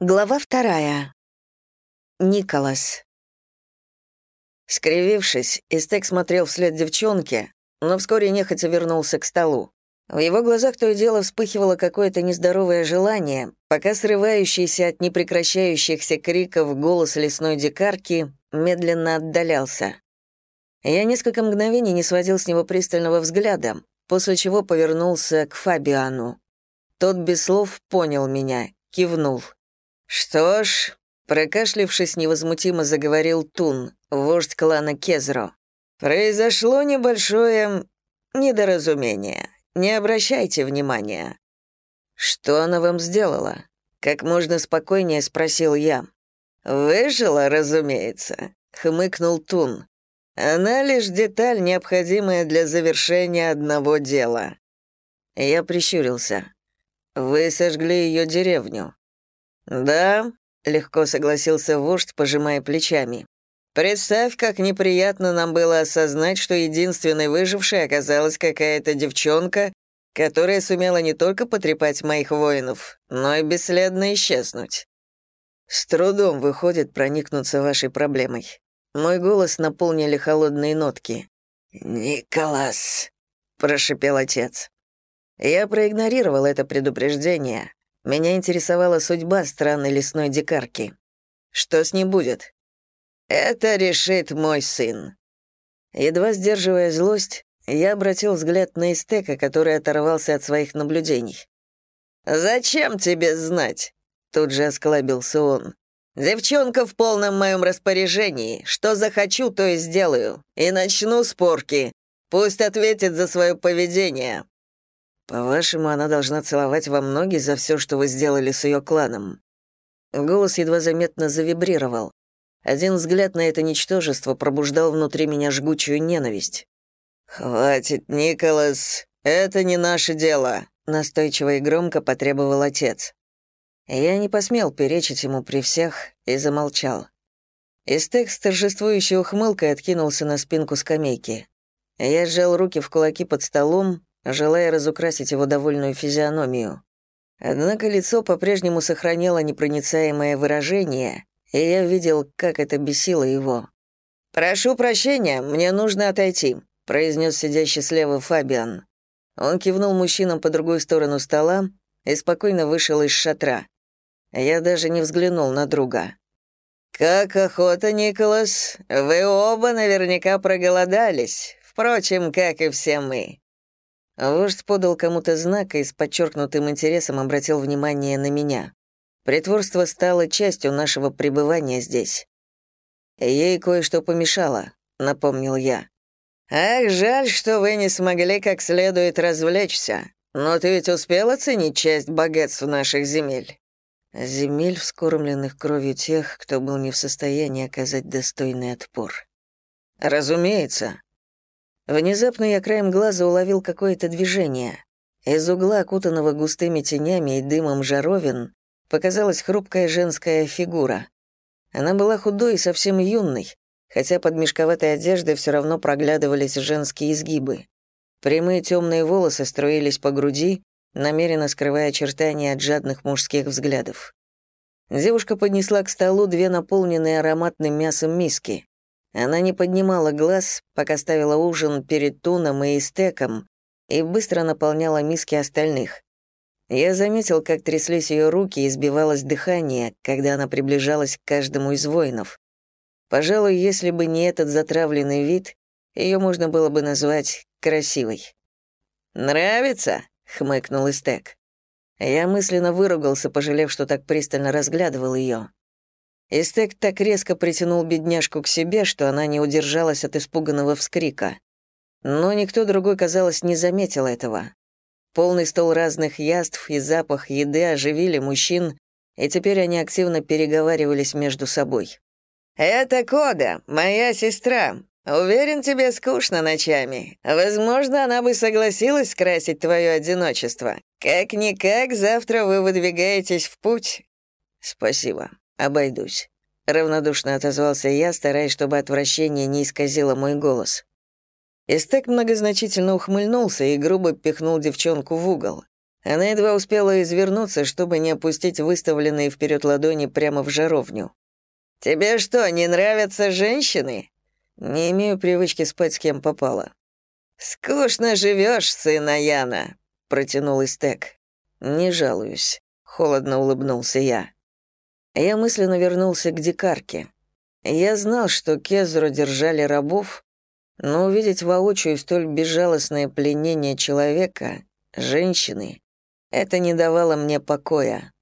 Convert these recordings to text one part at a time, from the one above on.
Глава вторая. Николас. Скривившись, Истек смотрел вслед девчонке, но вскоре нехотя вернулся к столу. В его глазах то и дело вспыхивало какое-то нездоровое желание, пока срывающийся от непрекращающихся криков голос лесной дикарки медленно отдалялся. Я несколько мгновений не сводил с него пристального взгляда, после чего повернулся к Фабиану. Тот без слов понял меня, кивнул. «Что ж», — прокашлившись, невозмутимо заговорил Тун, вождь клана Кезро, «произошло небольшое недоразумение. Не обращайте внимания». «Что она вам сделала?» — как можно спокойнее спросил я. «Выжила, разумеется», — хмыкнул Тун. «Она лишь деталь, необходимая для завершения одного дела». Я прищурился. «Вы сожгли ее деревню». «Да», — легко согласился вождь, пожимая плечами. «Представь, как неприятно нам было осознать, что единственной выжившей оказалась какая-то девчонка, которая сумела не только потрепать моих воинов, но и бесследно исчезнуть. С трудом выходит проникнуться вашей проблемой. Мой голос наполнили холодные нотки. «Николас», — прошипел отец. Я проигнорировал это предупреждение, меня интересовала судьба странной лесной дикарки. Что с ней будет? Это решит мой сын. Едва сдерживая злость, я обратил взгляд на Истека, который оторвался от своих наблюдений. «Зачем тебе знать?» — тут же осклабился он. «Девчонка в полном моем распоряжении. Что захочу, то и сделаю. И начну спорки. Пусть ответит за свое поведение. «По-вашему, она должна целовать вам ноги за все, что вы сделали с ее кланом?» Голос едва заметно завибрировал. Один взгляд на это ничтожество пробуждал внутри меня жгучую ненависть. «Хватит, Николас, это не наше дело», — настойчиво и громко потребовал отец. Я не посмел перечить ему при всех и замолчал. Истек с торжествующей ухмылкой откинулся на спинку скамейки. Я сжал руки в кулаки под столом, желая разукрасить его довольную физиономию. Однако лицо по-прежнему сохраняло непроницаемое выражение, и я видел, как это бесило его. «Прошу прощения, мне нужно отойти», — произнес сидящий слева Фабиан. Он кивнул мужчинам по другую сторону стола и спокойно вышел из шатра. Я даже не взглянул на друга. «Как охота, Николас? Вы оба наверняка проголодались, впрочем, как и все мы. Вождь подал кому-то знак и с подчеркнутым интересом обратил внимание на меня. Притворство стало частью нашего пребывания здесь. «Ей кое-что помешало», — напомнил я. «Ах, жаль, что вы не смогли как следует развлечься. Но ты ведь успел оценить часть богатств наших земель?» Земель, вскормленных кровью тех, кто был не в состоянии оказать достойный отпор. «Разумеется», Внезапно я краем глаза уловил какое-то движение. Из угла, окутанного густыми тенями и дымом жаровин, показалась хрупкая женская фигура. Она была худой и совсем юной, хотя под мешковатой одеждой все равно проглядывались женские изгибы. Прямые темные волосы струились по груди, намеренно скрывая очертания от жадных мужских взглядов. Девушка поднесла к столу две наполненные ароматным мясом миски. Она не поднимала глаз, пока ставила ужин перед туном и стеком, и быстро наполняла миски остальных. Я заметил, как тряслись ее руки и сбивалось дыхание, когда она приближалась к каждому из воинов. Пожалуй, если бы не этот затравленный вид, ее можно было бы назвать красивой. «Нравится?» — хмыкнул Истек. Я мысленно выругался, пожалев, что так пристально разглядывал ее. Истек так резко притянул бедняжку к себе, что она не удержалась от испуганного вскрика. Но никто другой, казалось, не заметил этого. Полный стол разных яств и запах еды оживили мужчин, и теперь они активно переговаривались между собой. «Это Кода, моя сестра. Уверен, тебе скучно ночами. Возможно, она бы согласилась скрасить твое одиночество. Как-никак, завтра вы выдвигаетесь в путь». «Спасибо», «Обойдусь», — равнодушно отозвался я, стараясь, чтобы отвращение не исказило мой голос. Истек многозначительно ухмыльнулся и грубо пихнул девчонку в угол. Она едва успела извернуться, чтобы не опустить выставленные вперед ладони прямо в жаровню. «Тебе что, не нравятся женщины?» «Не имею привычки спать с кем попало». «Скучно живешь, сын Аяна», — протянул Истек. «Не жалуюсь», — холодно улыбнулся я. Я мысленно вернулся к дикарке. Я знал, что Кезру держали рабов, но увидеть воочию столь безжалостное пленение человека, женщины, это не давало мне покоя.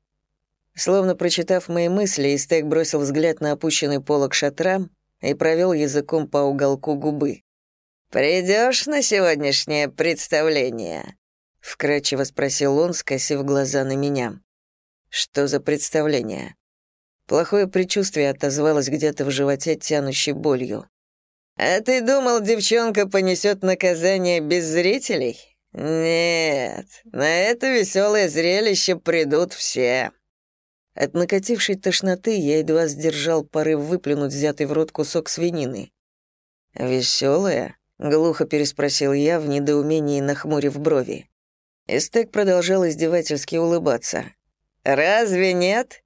Словно прочитав мои мысли, Истек бросил взгляд на опущенный полог шатра и провел языком по уголку губы. «Придешь на сегодняшнее представление?» — вкратчиво спросил он, скосив глаза на меня. «Что за представление?» Плохое предчувствие отозвалось где-то в животе тянущей болью. «А ты думал, девчонка понесет наказание без зрителей? Нет, на это веселое зрелище придут все». От накатившей тошноты я едва сдержал порыв выплюнуть взятый в рот кусок свинины. «Веселое?» — глухо переспросил я в недоумении, нахмурив брови. Эстек продолжал издевательски улыбаться. «Разве нет?»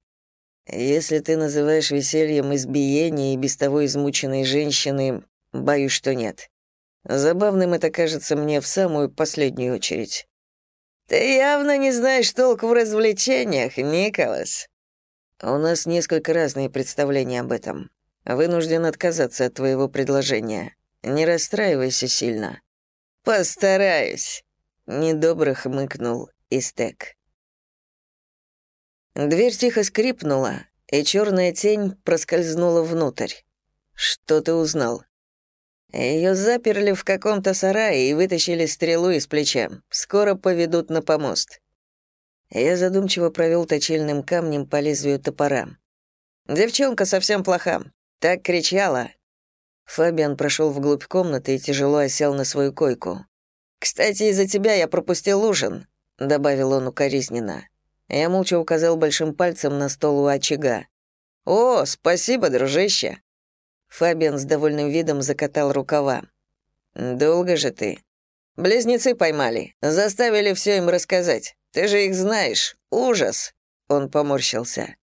Если ты называешь весельем избиение и без того измученной женщины, боюсь, что нет. Забавным это кажется мне в самую последнюю очередь. Ты явно не знаешь толк в развлечениях, Николас. У нас несколько разные представления об этом. Вынужден отказаться от твоего предложения. Не расстраивайся сильно. Постараюсь. Недобро хмыкнул Истек. Дверь тихо скрипнула, и черная тень проскользнула внутрь. «Что ты узнал?» Ее заперли в каком-то сарае и вытащили стрелу из плеча. Скоро поведут на помост. Я задумчиво провел точильным камнем по лезвию топора. Девчонка совсем плоха. Так кричала. Фабиан прошел вглубь комнаты и тяжело осел на свою койку. «Кстати, из-за тебя я пропустил ужин», — добавил он укоризненно. Я молча указал большим пальцем на стол у очага. «О, спасибо, дружище!» Фабиан с довольным видом закатал рукава. «Долго же ты?» «Близнецы поймали. Заставили все им рассказать. Ты же их знаешь. Ужас!» Он поморщился.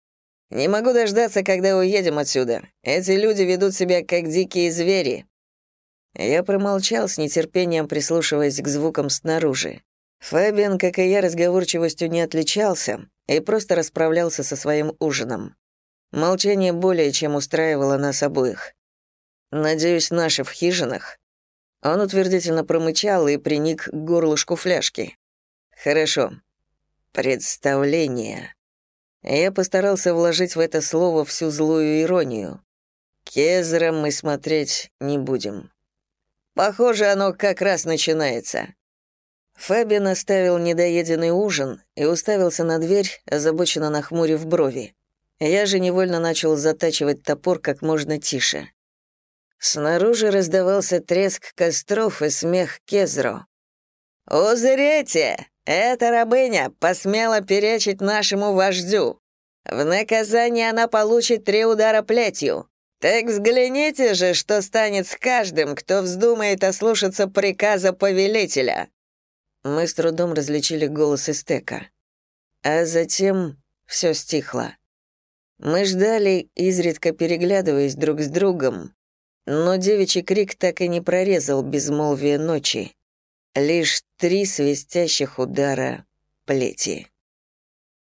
«Не могу дождаться, когда уедем отсюда. Эти люди ведут себя как дикие звери». Я промолчал с нетерпением, прислушиваясь к звукам снаружи. Фабиан, как и я, разговорчивостью не отличался и просто расправлялся со своим ужином. Молчание более чем устраивало нас обоих. «Надеюсь, наши в хижинах?» Он утвердительно промычал и приник к горлышку фляжки. «Хорошо. Представление». Я постарался вложить в это слово всю злую иронию. Кезера мы смотреть не будем. Похоже, оно как раз начинается. Фабиан оставил недоеденный ужин и уставился на дверь, озабоченно нахмурив брови. Я же невольно начал затачивать топор как можно тише. Снаружи раздавался треск костров и смех Кезро. «Узрите! Эта рабыня посмела перечить нашему вождю. В наказание она получит три удара плетью. Так взгляните же, что станет с каждым, кто вздумает ослушаться приказа повелителя». Мы с трудом различили голос Истека. А затем все стихло. Мы ждали, изредка переглядываясь друг с другом, но девичий крик так и не прорезал безмолвие ночи. Лишь три свистящих удара плети.